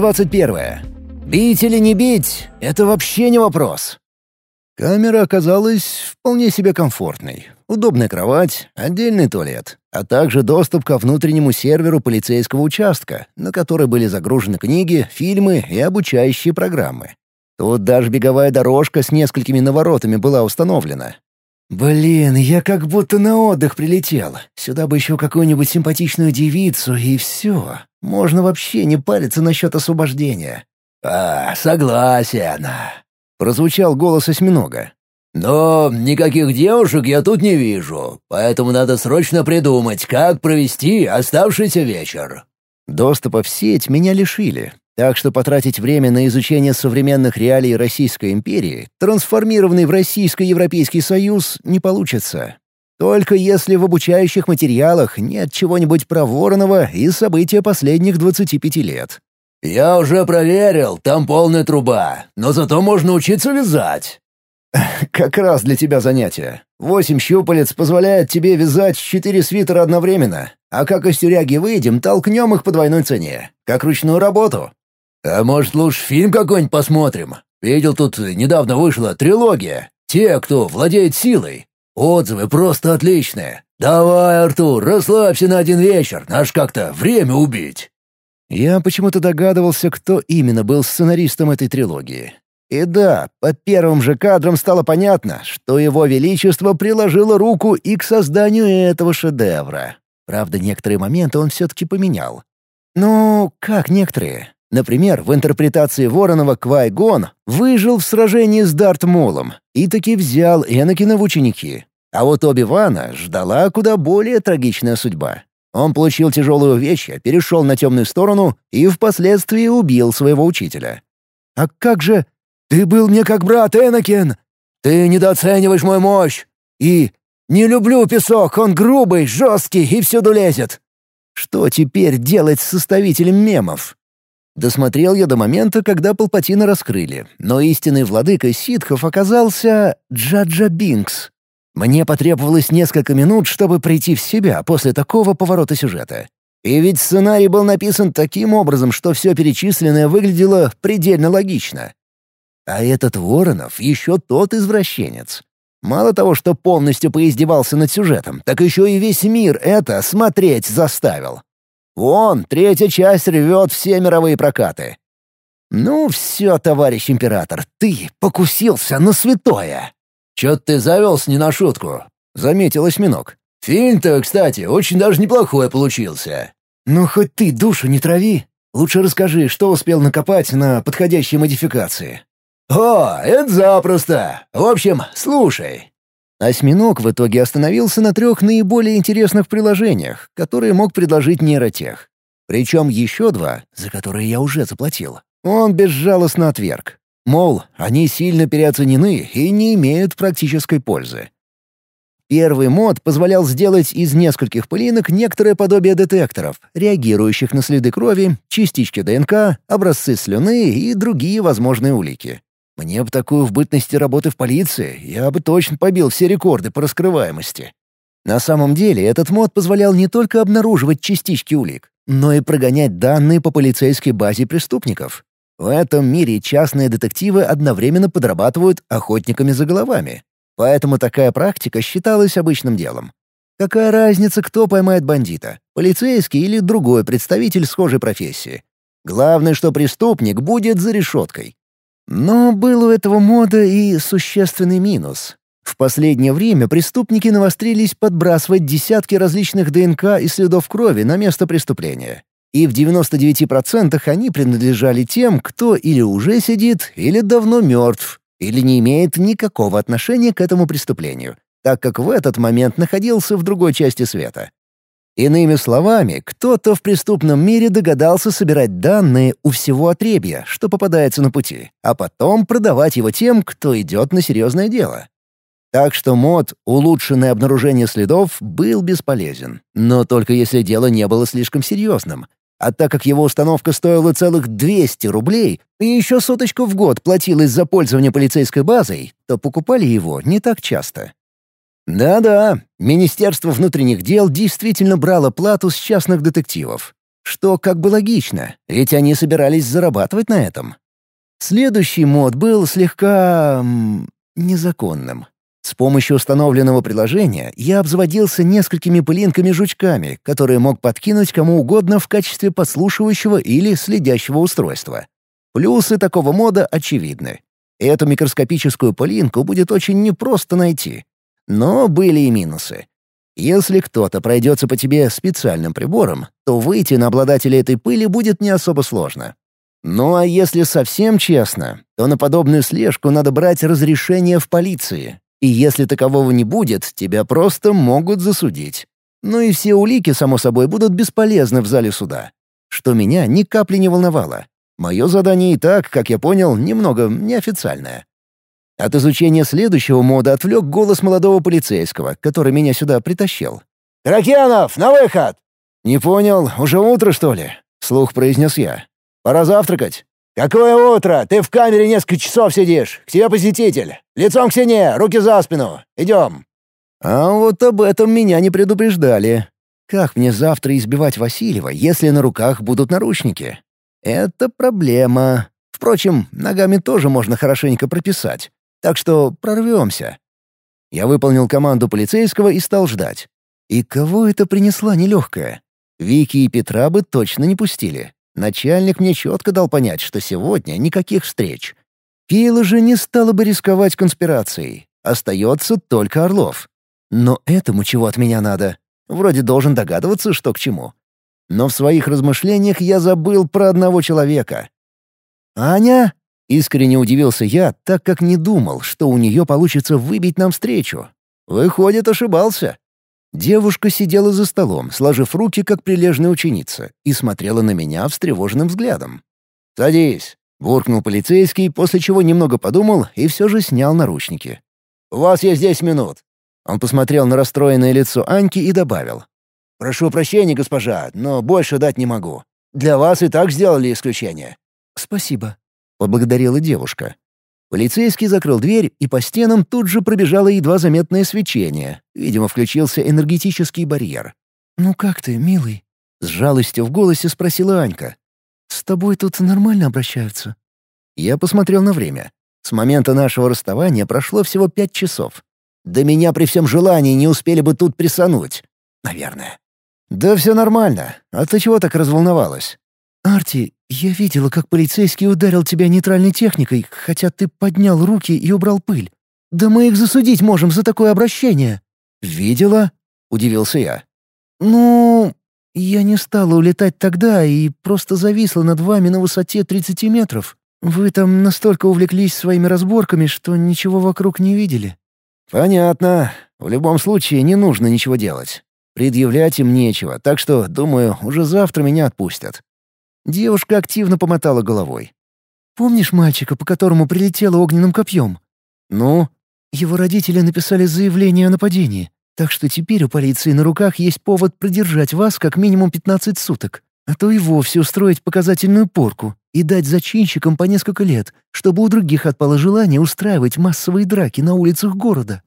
Глава 21. Бить или не бить — это вообще не вопрос. Камера оказалась вполне себе комфортной. Удобная кровать, отдельный туалет, а также доступ ко внутреннему серверу полицейского участка, на который были загружены книги, фильмы и обучающие программы. Тут даже беговая дорожка с несколькими наворотами была установлена. «Блин, я как будто на отдых прилетел. Сюда бы еще какую-нибудь симпатичную девицу, и все. Можно вообще не париться насчет освобождения». «А, согласен», — прозвучал голос осьминога. «Но никаких девушек я тут не вижу, поэтому надо срочно придумать, как провести оставшийся вечер». Доступа в сеть меня лишили, так что потратить время на изучение современных реалий Российской империи, трансформированной в Российско-Европейский Союз, не получится. Только если в обучающих материалах нет чего-нибудь про Воронова и события последних 25 лет. «Я уже проверил, там полная труба, но зато можно учиться вязать». «Как раз для тебя занятие. Восемь щупалец позволяет тебе вязать четыре свитера одновременно, а как из тюряги выйдем, толкнем их по двойной цене. Как ручную работу». «А может, лучше фильм какой-нибудь посмотрим? Видел, тут недавно вышла трилогия. Те, кто владеет силой. Отзывы просто отличные. Давай, Артур, расслабься на один вечер, наш как-то время убить». Я почему-то догадывался, кто именно был сценаристом этой трилогии. И да, по первым же кадрам стало понятно, что его величество приложило руку и к созданию этого шедевра. Правда, некоторые моменты он все-таки поменял. Ну, как некоторые? Например, в интерпретации Воронова Квай-Гон выжил в сражении с Дарт-Молом и таки взял Энакина в ученики. А вот Оби-Вана ждала куда более трагичная судьба. Он получил тяжелое увечье, перешел на темную сторону и впоследствии убил своего учителя. «А как же...» «Ты был мне как брат, Энакин!» «Ты недооцениваешь мою мощь!» И «Не люблю песок, он грубый, жесткий и всюду лезет!» Что теперь делать с составителем мемов? Досмотрел я до момента, когда Палпатина раскрыли, но истинный владыка ситхов оказался Джаджа Бинкс. Мне потребовалось несколько минут, чтобы прийти в себя после такого поворота сюжета. И ведь сценарий был написан таким образом, что все перечисленное выглядело предельно логично. А этот Воронов еще тот извращенец. Мало того, что полностью поиздевался над сюжетом, так еще и весь мир это смотреть заставил. Вон, третья часть рвет все мировые прокаты. Ну все, товарищ император, ты покусился на святое. Чё ты завелся не на шутку, заметил осьминог. Фильм-то, кстати, очень даже неплохой получился. Ну хоть ты душу не трави. Лучше расскажи, что успел накопать на подходящие модификации. «О, это запросто! В общем, слушай, Осьминог в итоге остановился на трех наиболее интересных приложениях, которые мог предложить нейротех. Причем еще два, за которые я уже заплатил. Он безжалостно отверг. Мол, они сильно переоценены и не имеют практической пользы. Первый мод позволял сделать из нескольких пылинок некоторое подобие детекторов, реагирующих на следы крови, частички ДНК, образцы слюны и другие возможные улики. Мне бы такую в бытности работы в полиции, я бы точно побил все рекорды по раскрываемости. На самом деле этот мод позволял не только обнаруживать частички улик, но и прогонять данные по полицейской базе преступников. В этом мире частные детективы одновременно подрабатывают охотниками за головами. Поэтому такая практика считалась обычным делом. Какая разница, кто поймает бандита? Полицейский или другой представитель схожей профессии? Главное, что преступник будет за решеткой. Но был у этого мода и существенный минус. В последнее время преступники навострились подбрасывать десятки различных ДНК и следов крови на место преступления. И в 99% они принадлежали тем, кто или уже сидит, или давно мертв, или не имеет никакого отношения к этому преступлению, так как в этот момент находился в другой части света. Иными словами, кто-то в преступном мире догадался собирать данные у всего отребья, что попадается на пути, а потом продавать его тем, кто идет на серьезное дело. Так что мод «Улучшенное обнаружение следов» был бесполезен, но только если дело не было слишком серьезным. А так как его установка стоила целых 200 рублей и еще соточку в год платилась за пользование полицейской базой, то покупали его не так часто. Да-да, Министерство внутренних дел действительно брало плату с частных детективов. Что как бы логично, ведь они собирались зарабатывать на этом. Следующий мод был слегка... Незаконным. С помощью установленного приложения я обзаводился несколькими пылинками-жучками, которые мог подкинуть кому угодно в качестве подслушивающего или следящего устройства. Плюсы такого мода очевидны. Эту микроскопическую пылинку будет очень непросто найти. Но были и минусы. Если кто-то пройдется по тебе специальным прибором, то выйти на обладателя этой пыли будет не особо сложно. Ну а если совсем честно, то на подобную слежку надо брать разрешение в полиции. И если такового не будет, тебя просто могут засудить. Ну и все улики, само собой, будут бесполезны в зале суда. Что меня ни капли не волновало. Мое задание и так, как я понял, немного неофициальное. От изучения следующего мода отвлек голос молодого полицейского, который меня сюда притащил. «Кракенов, на выход!» «Не понял, уже утро, что ли?» — слух произнес я. «Пора завтракать». «Какое утро? Ты в камере несколько часов сидишь. К тебе посетитель. Лицом к стене, руки за спину. Идем». А вот об этом меня не предупреждали. Как мне завтра избивать Васильева, если на руках будут наручники? Это проблема. Впрочем, ногами тоже можно хорошенько прописать. Так что прорвемся. Я выполнил команду полицейского и стал ждать. И кого это принесла нелегкая? Вики и Петра бы точно не пустили. Начальник мне четко дал понять, что сегодня никаких встреч. Кейла же не стала бы рисковать конспирацией. Остается только Орлов. Но этому чего от меня надо? Вроде должен догадываться, что к чему. Но в своих размышлениях я забыл про одного человека. «Аня?» Искренне удивился я, так как не думал, что у нее получится выбить нам встречу. Выходит, ошибался. Девушка сидела за столом, сложив руки, как прилежная ученица, и смотрела на меня встревоженным взглядом. «Садись», — буркнул полицейский, после чего немного подумал и все же снял наручники. «У вас есть десять минут». Он посмотрел на расстроенное лицо Аньки и добавил. «Прошу прощения, госпожа, но больше дать не могу. Для вас и так сделали исключение». «Спасибо», поблагодарила девушка. Полицейский закрыл дверь, и по стенам тут же пробежало едва заметное свечение. Видимо, включился энергетический барьер. «Ну как ты, милый?» — с жалостью в голосе спросила Анька. «С тобой тут нормально обращаются?» Я посмотрел на время. С момента нашего расставания прошло всего пять часов. Да меня при всем желании не успели бы тут присануть. Наверное. «Да все нормально. А ты чего так разволновалась?» «Арти, я видела, как полицейский ударил тебя нейтральной техникой, хотя ты поднял руки и убрал пыль. Да мы их засудить можем за такое обращение». «Видела?» — удивился я. «Ну, я не стала улетать тогда и просто зависла над вами на высоте 30 метров. Вы там настолько увлеклись своими разборками, что ничего вокруг не видели». «Понятно. В любом случае не нужно ничего делать. Предъявлять им нечего, так что, думаю, уже завтра меня отпустят. Девушка активно помотала головой. «Помнишь мальчика, по которому прилетело огненным копьем?» «Ну?» «Его родители написали заявление о нападении, так что теперь у полиции на руках есть повод продержать вас как минимум 15 суток, а то и вовсе устроить показательную порку и дать зачинщикам по несколько лет, чтобы у других отпало желание устраивать массовые драки на улицах города».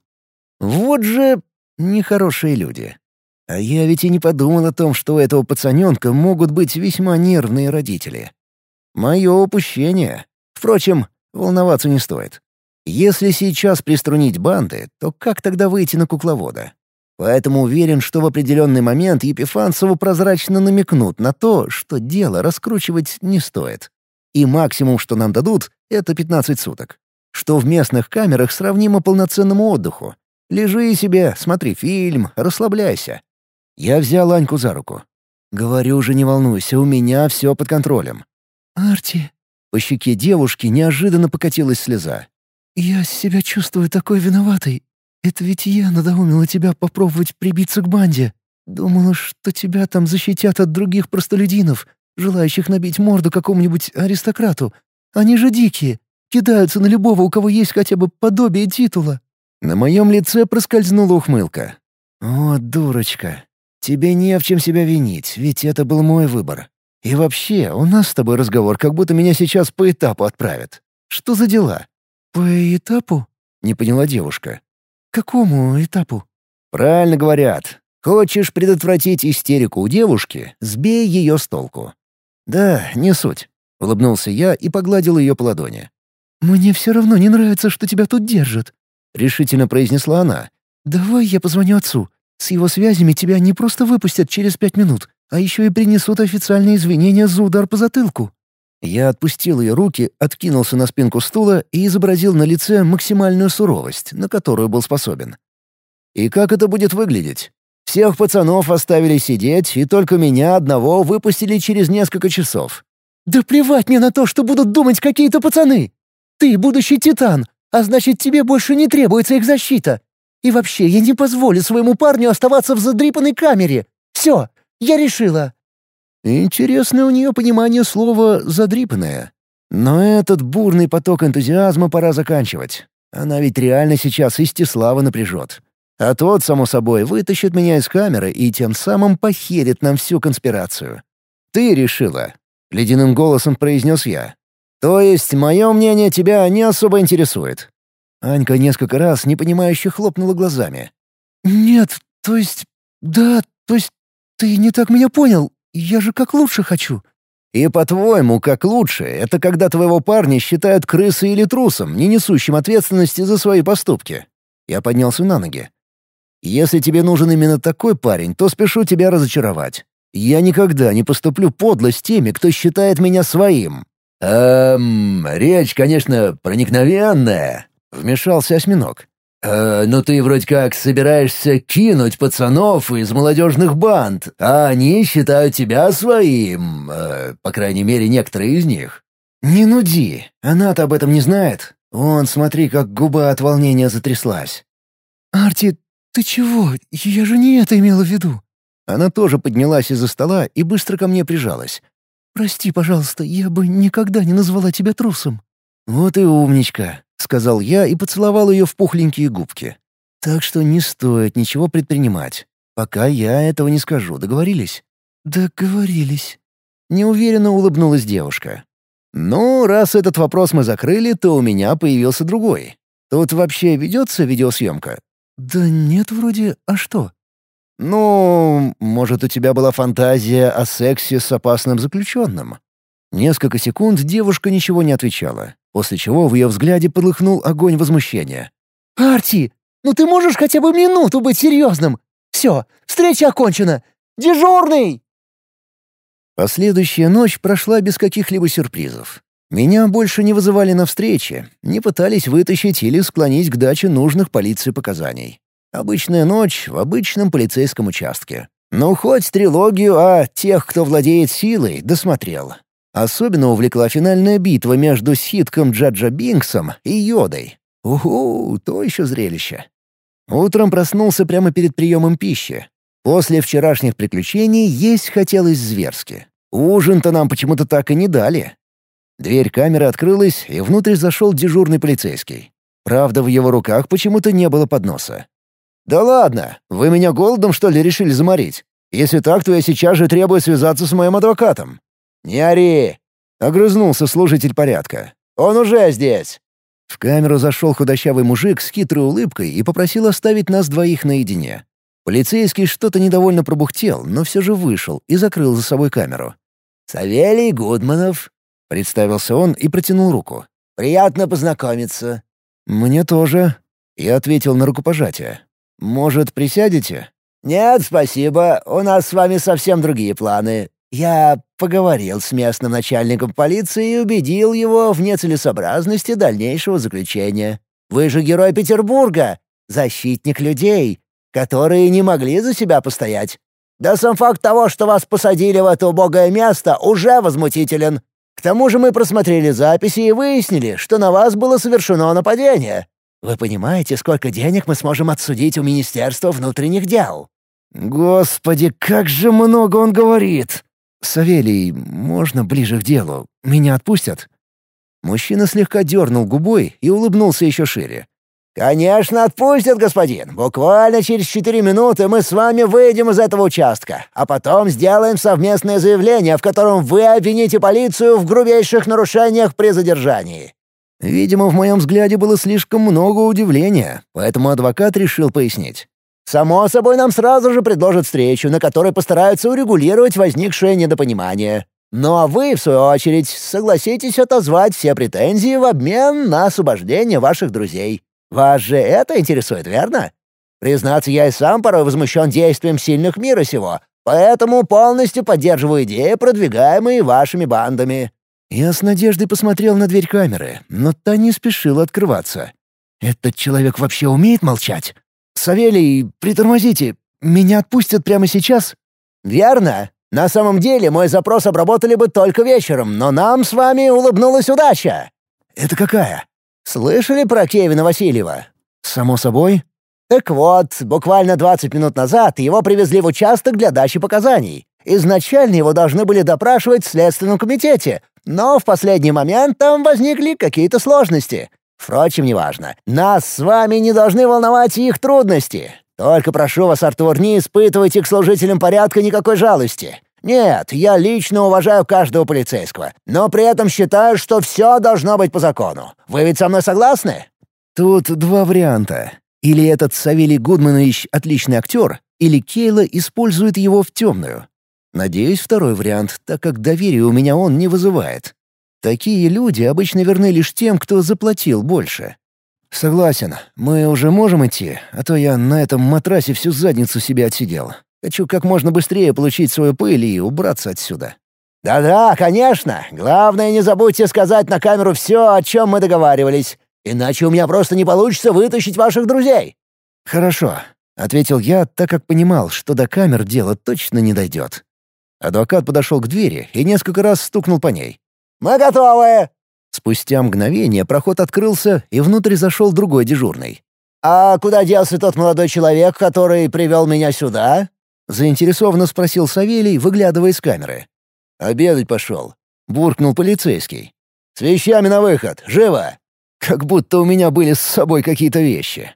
«Вот же нехорошие люди. А я ведь и не подумал о том, что у этого пацаненка могут быть весьма нервные родители. Мое упущение. Впрочем, волноваться не стоит. Если сейчас приструнить банды, то как тогда выйти на кукловода? Поэтому уверен, что в определенный момент Епифанцеву прозрачно намекнут на то, что дело раскручивать не стоит. И максимум, что нам дадут, — это 15 суток. Что в местных камерах сравнимо полноценному отдыху. Лежи себе, смотри фильм, расслабляйся. Я взял Аньку за руку. «Говорю же, не волнуйся, у меня все под контролем». «Арти...» По щеке девушки неожиданно покатилась слеза. «Я себя чувствую такой виноватой. Это ведь я надоумила тебя попробовать прибиться к банде. Думала, что тебя там защитят от других простолюдинов, желающих набить морду какому-нибудь аристократу. Они же дикие, кидаются на любого, у кого есть хотя бы подобие титула». На моем лице проскользнула ухмылка. «О, дурочка, Тебе не в чем себя винить, ведь это был мой выбор. И вообще, у нас с тобой разговор, как будто меня сейчас по этапу отправят. Что за дела?» «По этапу?» — не поняла девушка. «Какому этапу?» «Правильно говорят. Хочешь предотвратить истерику у девушки — сбей ее с толку. «Да, не суть», — улыбнулся я и погладил ее по ладони. «Мне все равно не нравится, что тебя тут держат», — решительно произнесла она. «Давай я позвоню отцу. С его связями тебя не просто выпустят через пять минут, а еще и принесут официальные извинения за удар по затылку». Я отпустил ее руки, откинулся на спинку стула и изобразил на лице максимальную суровость, на которую был способен. «И как это будет выглядеть? Всех пацанов оставили сидеть, и только меня одного выпустили через несколько часов». «Да плевать мне на то, что будут думать какие-то пацаны! Ты будущий титан, а значит, тебе больше не требуется их защита. И вообще, я не позволю своему парню оставаться в задрипанной камере. Все, я решила». Интересное у нее понимание слова «задрипанное». Но этот бурный поток энтузиазма пора заканчивать. Она ведь реально сейчас Истислава напряжет. А тот, само собой, вытащит меня из камеры и тем самым похерит нам всю конспирацию. «Ты решила», — ледяным голосом произнес я. «То есть мое мнение тебя не особо интересует?» Анька несколько раз непонимающе хлопнула глазами. «Нет, то есть... Да, то есть... Ты не так меня понял. Я же как лучше хочу». «И по-твоему, как лучше, это когда твоего парня считают крысой или трусом, не несущим ответственности за свои поступки?» Я поднялся на ноги. «Если тебе нужен именно такой парень, то спешу тебя разочаровать. Я никогда не поступлю подло с теми, кто считает меня своим». «Эм, речь, конечно, проникновенная», — вмешался осьминог. «Э, но ты вроде как собираешься кинуть пацанов из молодежных банд, а они считают тебя своим, э, по крайней мере, некоторые из них». «Не нуди, она-то об этом не знает. Вон, смотри, как губа от волнения затряслась». «Арти, ты чего? Я же не это имела в виду». Она тоже поднялась из-за стола и быстро ко мне прижалась. «Прости, пожалуйста, я бы никогда не назвала тебя трусом». «Вот и умничка. — сказал я и поцеловал ее в пухленькие губки. «Так что не стоит ничего предпринимать. Пока я этого не скажу. Договорились?» «Договорились». Неуверенно улыбнулась девушка. «Ну, раз этот вопрос мы закрыли, то у меня появился другой. Тут вообще ведется видеосъемка?» «Да нет, вроде. А что?» «Ну, может, у тебя была фантазия о сексе с опасным заключенным?» Несколько секунд девушка ничего не отвечала, после чего в ее взгляде полыхнул огонь возмущения. «Арти, ну ты можешь хотя бы минуту быть серьезным? Все, встреча окончена! Дежурный!» Последующая ночь прошла без каких-либо сюрпризов. Меня больше не вызывали на встречи, не пытались вытащить или склонить к даче нужных полиции показаний. Обычная ночь в обычном полицейском участке. Ну, хоть трилогию о тех, кто владеет силой, досмотрел. Особенно увлекла финальная битва между Ситком Джаджа Бинксом и Йодой. Уху, то еще зрелище. Утром проснулся прямо перед приемом пищи. После вчерашних приключений есть хотелось зверски. Ужин-то нам почему-то так и не дали. Дверь камеры открылась, и внутрь зашел дежурный полицейский. Правда, в его руках почему-то не было подноса. «Да ладно, вы меня голодом, что ли, решили заморить? Если так, то я сейчас же требую связаться с моим адвокатом. «Не ори!» — огрызнулся служитель порядка. «Он уже здесь!» В камеру зашел худощавый мужик с хитрой улыбкой и попросил оставить нас двоих наедине. Полицейский что-то недовольно пробухтел, но все же вышел и закрыл за собой камеру. «Савелий Гудманов», — представился он и протянул руку. «Приятно познакомиться». «Мне тоже», — я ответил на рукопожатие. «Может, присядете?» «Нет, спасибо. У нас с вами совсем другие планы. Я поговорил с местным начальником полиции и убедил его в нецелесообразности дальнейшего заключения. Вы же герой Петербурга, защитник людей, которые не могли за себя постоять. Да сам факт того, что вас посадили в это убогое место, уже возмутителен. К тому же мы просмотрели записи и выяснили, что на вас было совершено нападение. Вы понимаете, сколько денег мы сможем отсудить у Министерства внутренних дел?» «Господи, как же много он говорит!» «Савелий, можно ближе к делу? Меня отпустят?» Мужчина слегка дернул губой и улыбнулся еще шире. «Конечно отпустят, господин. Буквально через четыре минуты мы с вами выйдем из этого участка, а потом сделаем совместное заявление, в котором вы обвините полицию в грубейших нарушениях при задержании». Видимо, в моем взгляде было слишком много удивления, поэтому адвокат решил пояснить. Само собой, нам сразу же предложат встречу, на которой постараются урегулировать возникшее недопонимание. Ну а вы, в свою очередь, согласитесь отозвать все претензии в обмен на освобождение ваших друзей. Вас же это интересует, верно? Признаться, я и сам порой возмущен действием сильных мира сего, поэтому полностью поддерживаю идеи, продвигаемые вашими бандами». Я с надеждой посмотрел на дверь камеры, но та не спешила открываться. «Этот человек вообще умеет молчать? Савелий, притормозите, меня отпустят прямо сейчас?» «Верно. На самом деле мой запрос обработали бы только вечером, но нам с вами улыбнулась удача». «Это какая?» «Слышали про Кевина Васильева?» «Само собой». Так вот, буквально 20 минут назад его привезли в участок для дачи показаний. Изначально его должны были допрашивать в Следственном комитете, но в последний момент там возникли какие-то сложности. Впрочем, неважно. Нас с вами не должны волновать их трудности. Только прошу вас, Артур, не испытывайте к служителям порядка никакой жалости. Нет, я лично уважаю каждого полицейского, но при этом считаю, что все должно быть по закону. Вы ведь со мной согласны? Тут два варианта. Или этот Савелий Гудманович отличный актер, или Кейла использует его в темную. Надеюсь, второй вариант, так как доверия у меня он не вызывает. Такие люди обычно верны лишь тем, кто заплатил больше. «Согласен. Мы уже можем идти, а то я на этом матрасе всю задницу себе отсидел. Хочу как можно быстрее получить свою пыль и убраться отсюда». «Да-да, конечно. Главное, не забудьте сказать на камеру все, о чем мы договаривались. Иначе у меня просто не получится вытащить ваших друзей». «Хорошо», — ответил я, так как понимал, что до камер дело точно не дойдет. Адвокат подошел к двери и несколько раз стукнул по ней. «Мы готовы!» Спустя мгновение проход открылся, и внутрь зашел другой дежурный. «А куда делся тот молодой человек, который привел меня сюда?» — заинтересованно спросил Савелий, выглядывая из камеры. «Обедать пошел», — буркнул полицейский. «С вещами на выход! Живо!» Как будто у меня были с собой какие-то вещи.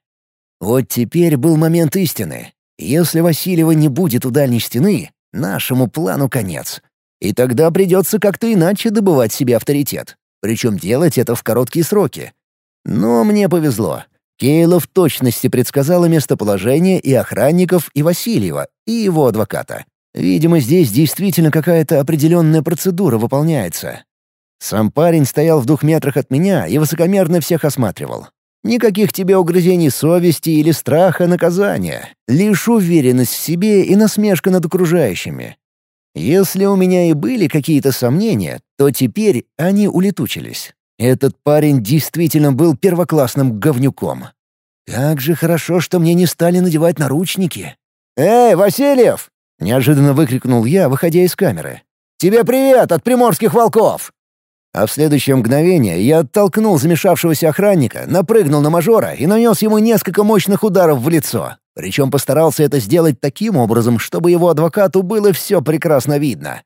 Вот теперь был момент истины. Если Васильева не будет у дальней стены, нашему плану конец. И тогда придется как-то иначе добывать себе авторитет. Причем делать это в короткие сроки. Но мне повезло. Кейла в точности предсказала местоположение и охранников, и Васильева, и его адвоката. Видимо, здесь действительно какая-то определенная процедура выполняется. Сам парень стоял в двух метрах от меня и высокомерно всех осматривал. Никаких тебе угрызений совести или страха наказания. Лишь уверенность в себе и насмешка над окружающими. Если у меня и были какие-то сомнения, то теперь они улетучились. Этот парень действительно был первоклассным говнюком. Как же хорошо, что мне не стали надевать наручники. «Эй, Васильев!» — неожиданно выкрикнул я, выходя из камеры. «Тебе привет от приморских волков!» А в следующее мгновение я оттолкнул замешавшегося охранника, напрыгнул на мажора и нанес ему несколько мощных ударов в лицо. Причем постарался это сделать таким образом, чтобы его адвокату было все прекрасно видно.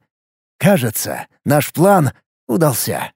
Кажется, наш план удался.